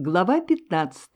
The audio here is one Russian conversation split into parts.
Глава 15.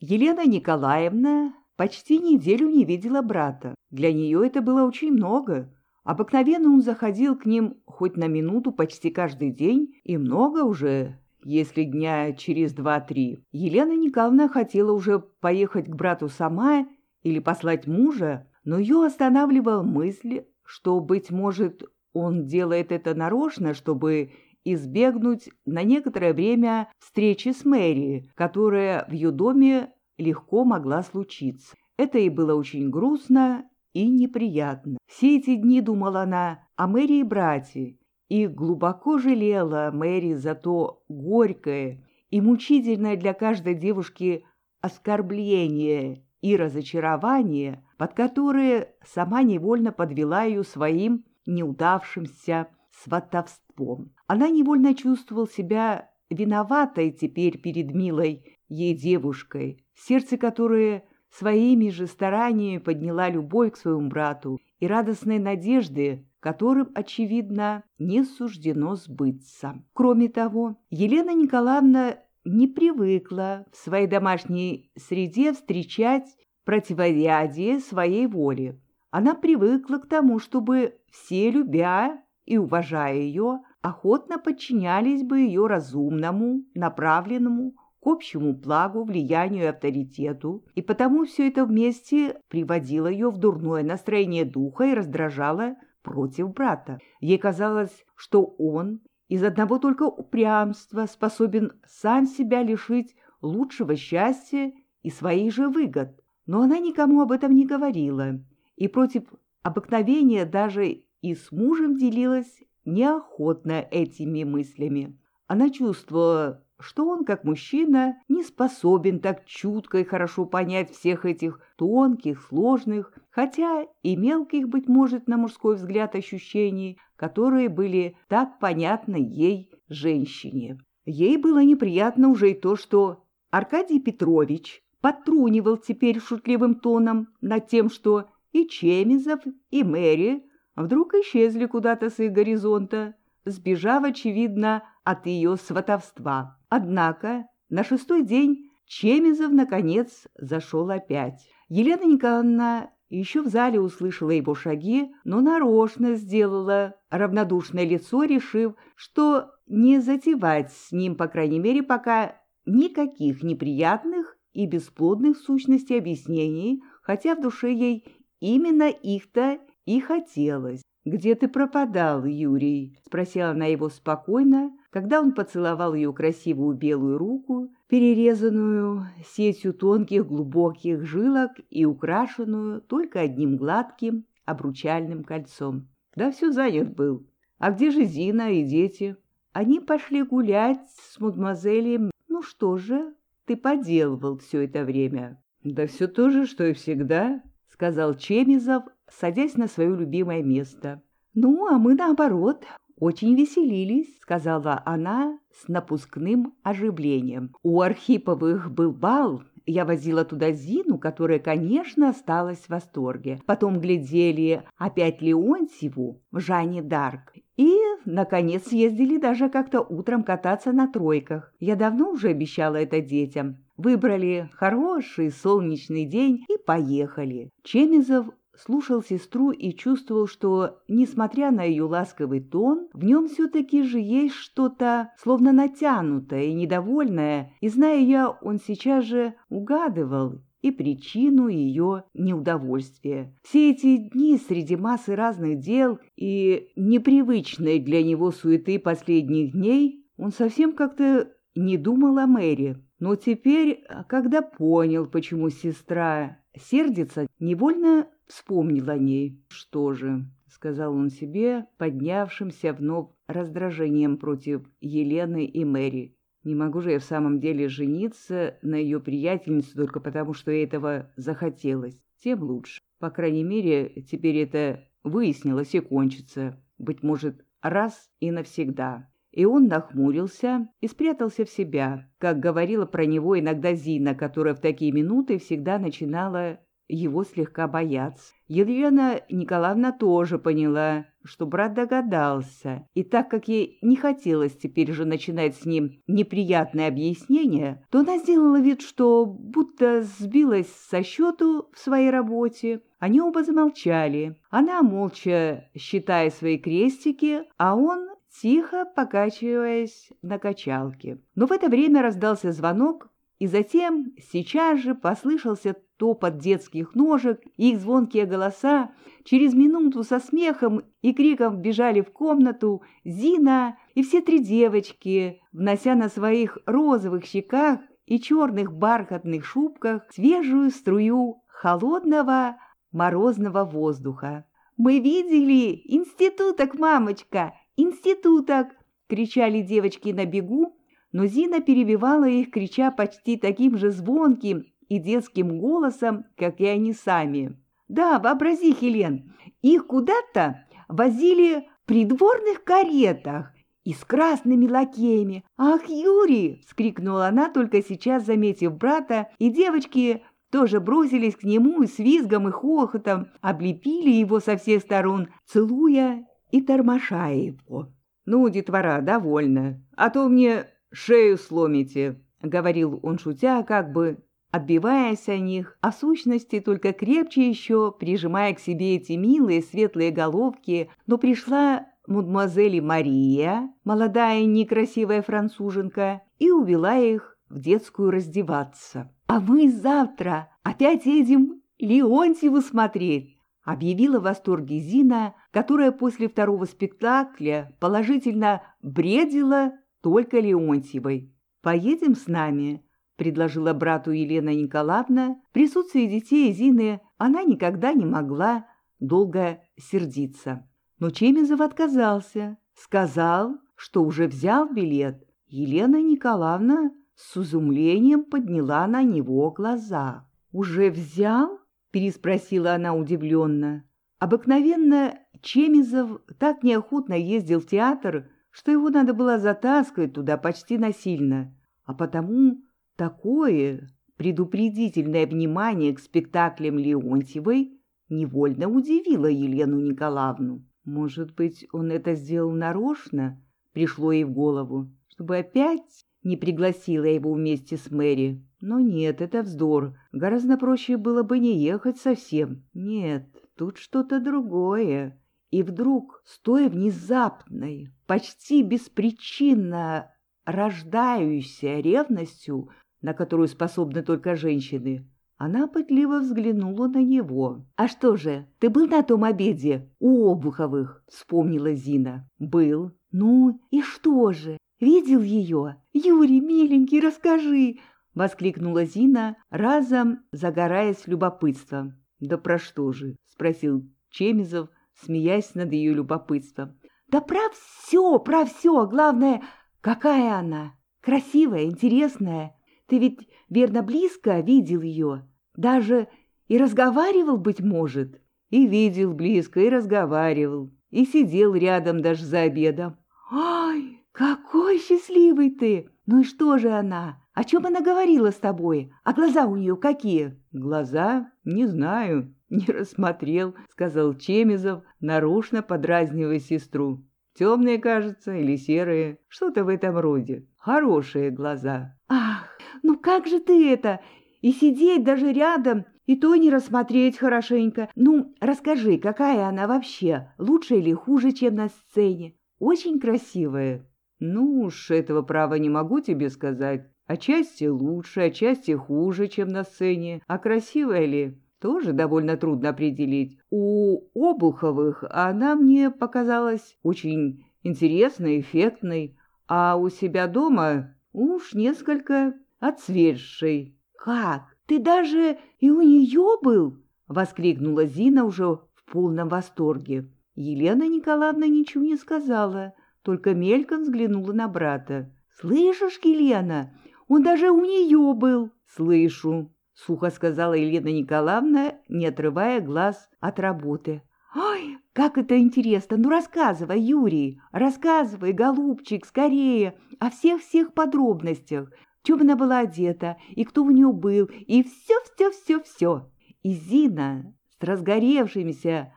Елена Николаевна почти неделю не видела брата. Для нее это было очень много. Обыкновенно он заходил к ним хоть на минуту почти каждый день, и много уже, если дня через два-три. Елена Николаевна хотела уже поехать к брату сама или послать мужа, но ее останавливала мысль, что, быть может, он делает это нарочно, чтобы избегнуть на некоторое время встречи с Мэри, которая в ее доме легко могла случиться. Это ей было очень грустно и неприятно. Все эти дни думала она о Мэри и брате, и глубоко жалела Мэри за то горькое и мучительное для каждой девушки оскорбление и разочарование, под которые сама невольно подвела ее своим неудавшимся сватовством. Она невольно чувствовала себя виноватой теперь перед милой ей девушкой, сердце которой своими же стараниями подняла любовь к своему брату и радостной надежды, которым, очевидно, не суждено сбыться. Кроме того, Елена Николаевна не привыкла в своей домашней среде встречать противоядие своей воле. Она привыкла к тому, чтобы все, любя и уважая ее, охотно подчинялись бы ее разумному, направленному к общему благу, влиянию и авторитету, и потому все это вместе приводило ее в дурное настроение духа и раздражало против брата. Ей казалось, что он из одного только упрямства способен сам себя лишить лучшего счастья и своих же выгод. Но она никому об этом не говорила, и против обыкновения даже и с мужем делилась неохотно этими мыслями. Она чувствовала, что он, как мужчина, не способен так чутко и хорошо понять всех этих тонких, сложных, хотя и мелких, быть может, на мужской взгляд ощущений, которые были так понятны ей, женщине. Ей было неприятно уже и то, что Аркадий Петрович потрунивал теперь шутливым тоном над тем, что и Чемизов, и Мэри вдруг исчезли куда-то с их горизонта, сбежав, очевидно, от ее сватовства. Однако на шестой день Чемизов, наконец, зашел опять. Елена Николаевна еще в зале услышала его шаги, но нарочно сделала равнодушное лицо, решив, что не затевать с ним, по крайней мере, пока никаких неприятных и бесплодных сущностей объяснений, хотя в душе ей именно их-то и хотелось. «Где ты пропадал, Юрий?» — спросила она его спокойно, когда он поцеловал ее красивую белую руку, перерезанную сетью тонких глубоких жилок и украшенную только одним гладким обручальным кольцом. «Да все занят был. А где же Зина и дети?» «Они пошли гулять с мадемуазелем. Ну что же, ты поделывал все это время?» «Да все то же, что и всегда», — сказал Чемизов, садясь на свое любимое место. «Ну, а мы, наоборот, очень веселились», — сказала она с напускным оживлением. «У Архиповых был бал, я возила туда Зину, которая, конечно, осталась в восторге. Потом глядели опять Леонтьеву в Жанне Дарк. И, наконец, ездили даже как-то утром кататься на тройках. Я давно уже обещала это детям. Выбрали хороший солнечный день и поехали. Чемизов слушал сестру и чувствовал, что, несмотря на ее ласковый тон, в нем все-таки же есть что-то словно натянутое и недовольное, и, зная ее, он сейчас же угадывал и причину ее неудовольствия. Все эти дни среди массы разных дел и непривычной для него суеты последних дней он совсем как-то не думал о Мэри. Но теперь, когда понял, почему сестра сердится, невольно вспомнил о ней. «Что же?» — сказал он себе, поднявшимся вновь раздражением против Елены и Мэри. «Не могу же я в самом деле жениться на ее приятельнице только потому, что ей этого захотелось. Тем лучше. По крайней мере, теперь это выяснилось и кончится. Быть может, раз и навсегда». И он нахмурился и спрятался в себя, как говорила про него иногда Зина, которая в такие минуты всегда начинала его слегка боятся. Елена Николаевна тоже поняла, что брат догадался, и так как ей не хотелось теперь же начинать с ним неприятное объяснение, то она сделала вид, что будто сбилась со счету в своей работе. Они оба замолчали. Она молча считая свои крестики, а он тихо покачиваясь на качалке. Но в это время раздался звонок, и затем сейчас же послышался топот детских ножек, их звонкие голоса. Через минуту со смехом и криком бежали в комнату Зина и все три девочки, внося на своих розовых щеках и черных бархатных шубках свежую струю холодного морозного воздуха. «Мы видели институток, мамочка, институток!» — кричали девочки на бегу, но Зина перебивала их, крича почти таким же звонким и детским голосом, как и они сами. «Да, вообрази, Хелен, их куда-то возили в придворных каретах и с красными лакеями. «Ах, Юрий!» — вскрикнула она, только сейчас заметив брата, и девочки тоже бросились к нему с визгом и хохотом облепили его со всех сторон, целуя и тормошая его. «Ну, детвора, довольно, а то мне шею сломите», — говорил он, шутя, как бы отбиваясь о них, а сущности только крепче еще, прижимая к себе эти милые светлые головки, но пришла мадемуазель Мария, молодая некрасивая француженка, и увела их в детскую раздеваться. «А мы завтра опять едем Леонтьеву смотреть», объявила в восторге Зина, которая после второго спектакля положительно бредила только Леонтьевой. «Поедем с нами?» — предложила брату Елена Николаевна. В присутствии детей Зины она никогда не могла долго сердиться. Но Чемизов отказался, сказал, что уже взял билет. Елена Николаевна с изумлением подняла на него глаза. «Уже взял?» — переспросила она удивленно. Обыкновенно Чемизов так неохотно ездил в театр, что его надо было затаскивать туда почти насильно, а потому Такое предупредительное внимание к спектаклям Леонтьевой невольно удивило Елену Николаевну. Может быть, он это сделал нарочно, пришло ей в голову, чтобы опять не пригласила его вместе с Мэри. Но нет, это вздор. Гораздо проще было бы не ехать совсем. Нет, тут что-то другое. И вдруг, стоя внезапной, почти беспричинно рождающейся ревностью, на которую способны только женщины. Она пытливо взглянула на него. «А что же, ты был на том обеде у Обуховых?» — вспомнила Зина. «Был. Ну и что же? Видел ее? Юрий, миленький, расскажи!» — воскликнула Зина, разом загораясь любопытством. «Да про что же?» — спросил Чемизов, смеясь над ее любопытством. «Да про все, про все! Главное, какая она! Красивая, интересная!» Ты ведь, верно, близко видел ее? Даже и разговаривал, быть может?» «И видел близко, и разговаривал, и сидел рядом даже за обедом». «Ай, какой счастливый ты! Ну и что же она? О чем она говорила с тобой? А глаза у нее какие?» «Глаза? Не знаю, не рассмотрел», — сказал Чемизов, нарочно подразнивая сестру. «Темные, кажется, или серые, что-то в этом роде. Хорошие глаза». «Ах, ну как же ты это? И сидеть даже рядом, и то не рассмотреть хорошенько. Ну, расскажи, какая она вообще? Лучше или хуже, чем на сцене? Очень красивая. Ну уж этого права не могу тебе сказать. Отчасти лучше, отчасти хуже, чем на сцене. А красивая ли? Тоже довольно трудно определить. У Обуховых она мне показалась очень интересной, эффектной, а у себя дома уж несколько отсвежшей. «Как? Ты даже и у нее был?» — воскликнула Зина уже в полном восторге. Елена Николаевна ничего не сказала, только мельком взглянула на брата. «Слышишь, Елена, он даже у нее был!» «Слышу», — сухо сказала Елена Николаевна, не отрывая глаз от работы. «Ой, как это интересно! Ну, рассказывай, Юрий, рассказывай, голубчик, скорее, о всех-всех подробностях чем она была одета, и кто у нее был, и все-все-все-все. И Зина с разгоревшимися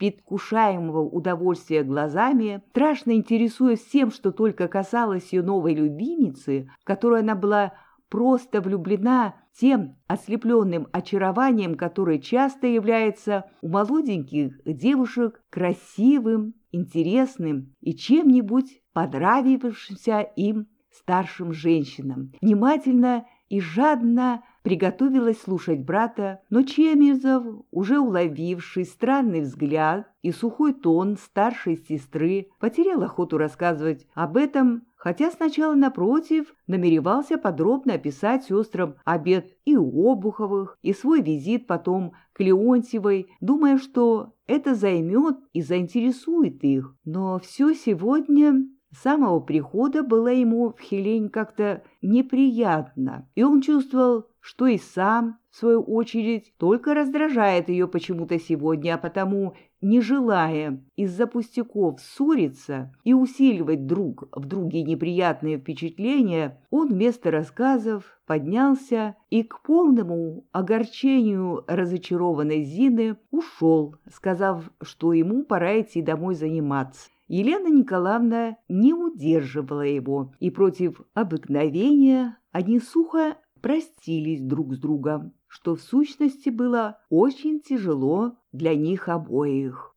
предвкушаемого удовольствия глазами, страшно интересуясь всем, что только касалось ее новой любимицы, в которую она была просто влюблена тем ослепленным очарованием, которое часто является у молоденьких девушек красивым, интересным и чем-нибудь понравившимся им старшим женщинам. Внимательно и жадно приготовилась слушать брата, но Чемизов, уже уловивший странный взгляд и сухой тон старшей сестры, потерял охоту рассказывать об этом, хотя сначала, напротив, намеревался подробно описать сестрам обед и Обуховых, и свой визит потом к Леонтьевой, думая, что это займет и заинтересует их. Но все сегодня самого прихода было ему в Хелень как-то неприятно, и он чувствовал, что и сам, в свою очередь, только раздражает ее почему-то сегодня, а потому, не желая из-за пустяков ссориться и усиливать друг в друге неприятные впечатления, он вместо рассказов поднялся и к полному огорчению разочарованной Зины ушел, сказав, что ему пора идти домой заниматься. Елена Николаевна не удерживала его, и против обыкновения они сухо простились друг с другом, что в сущности было очень тяжело для них обоих.